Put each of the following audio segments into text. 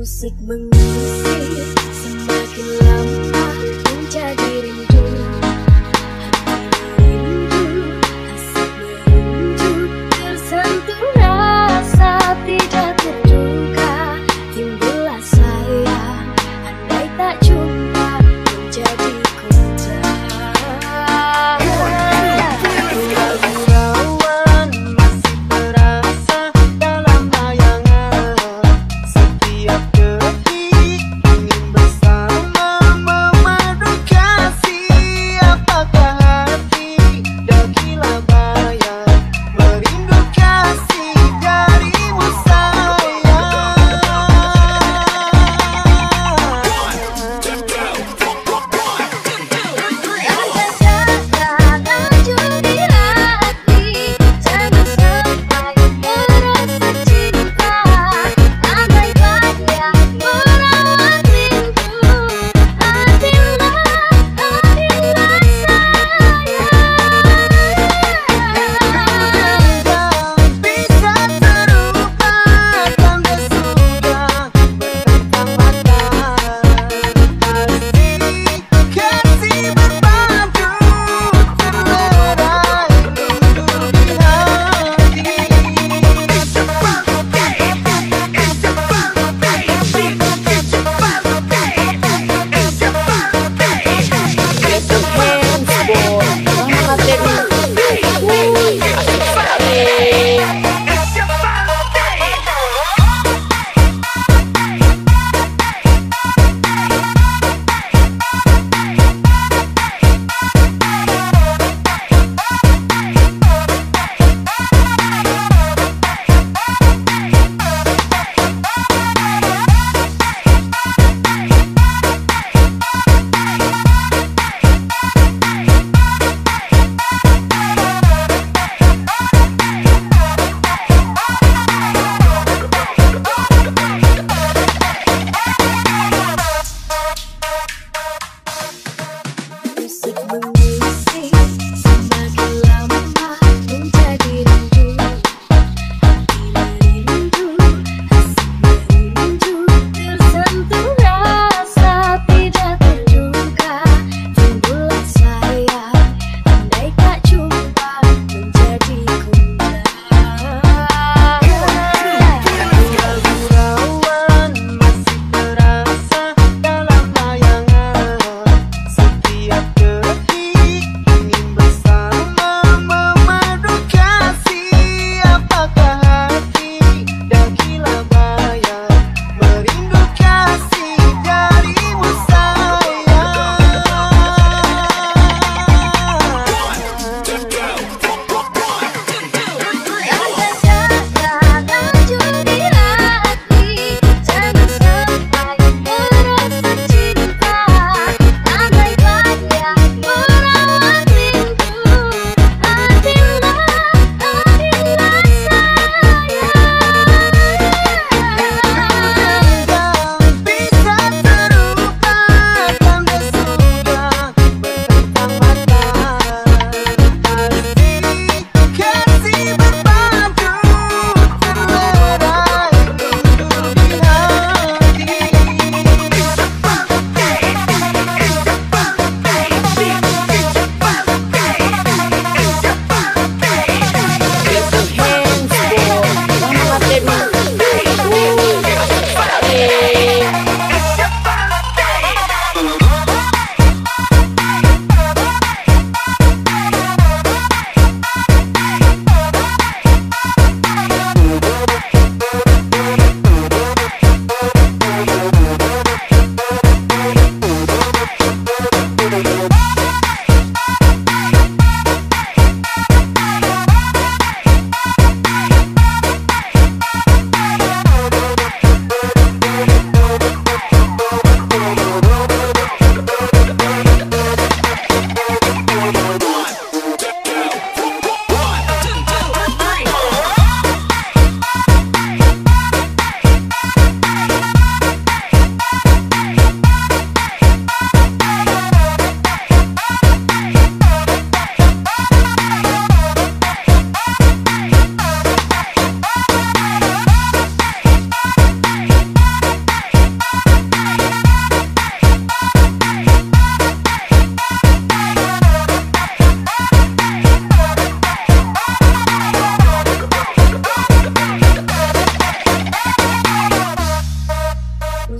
ku mừng mengusik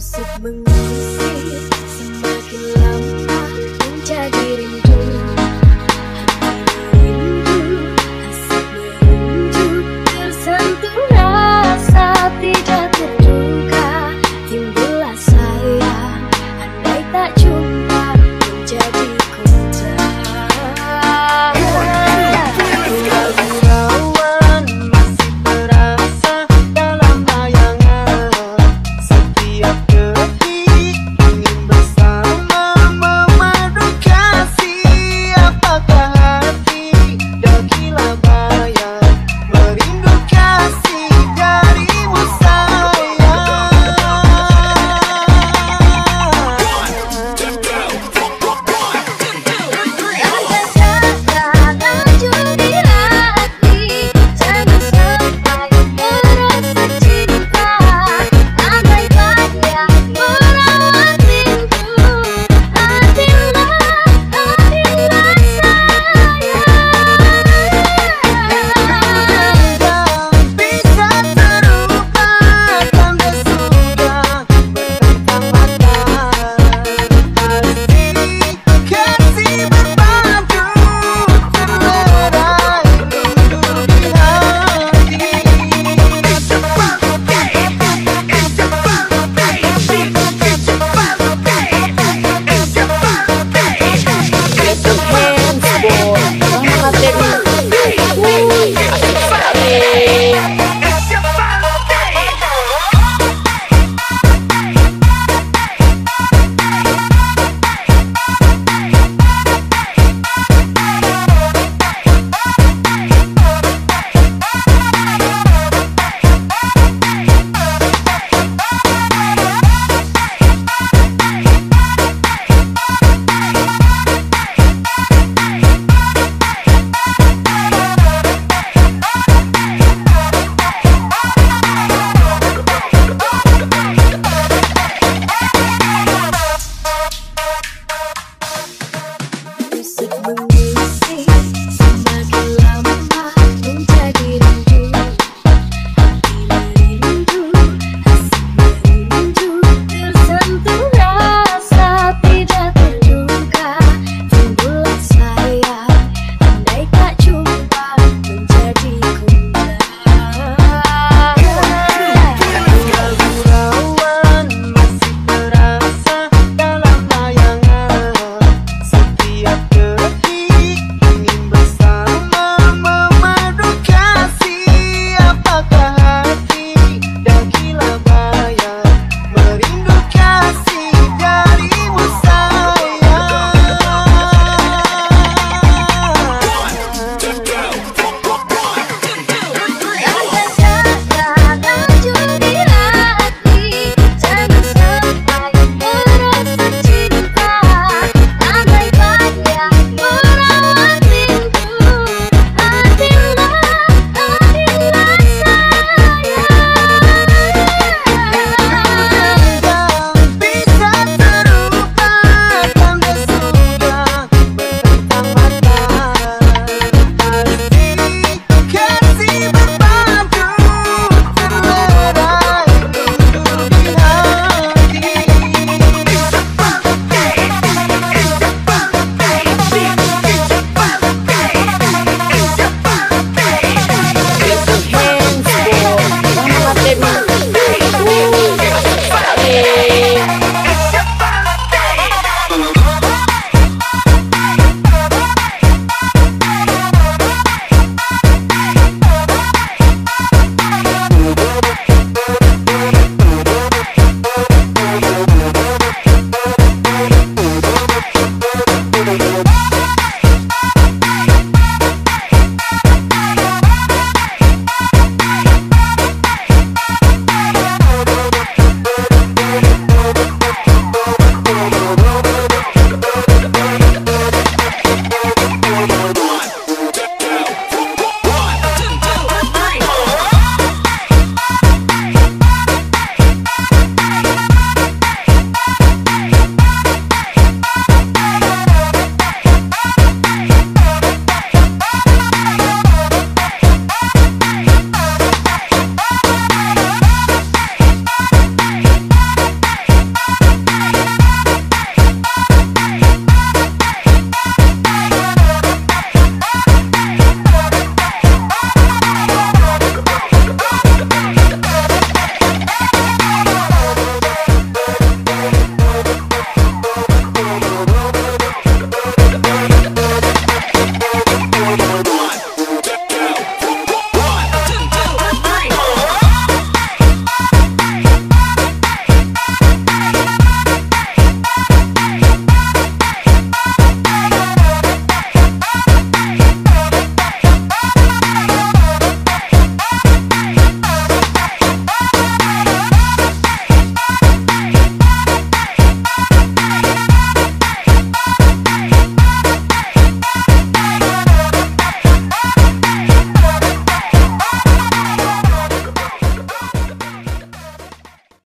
usap mengisip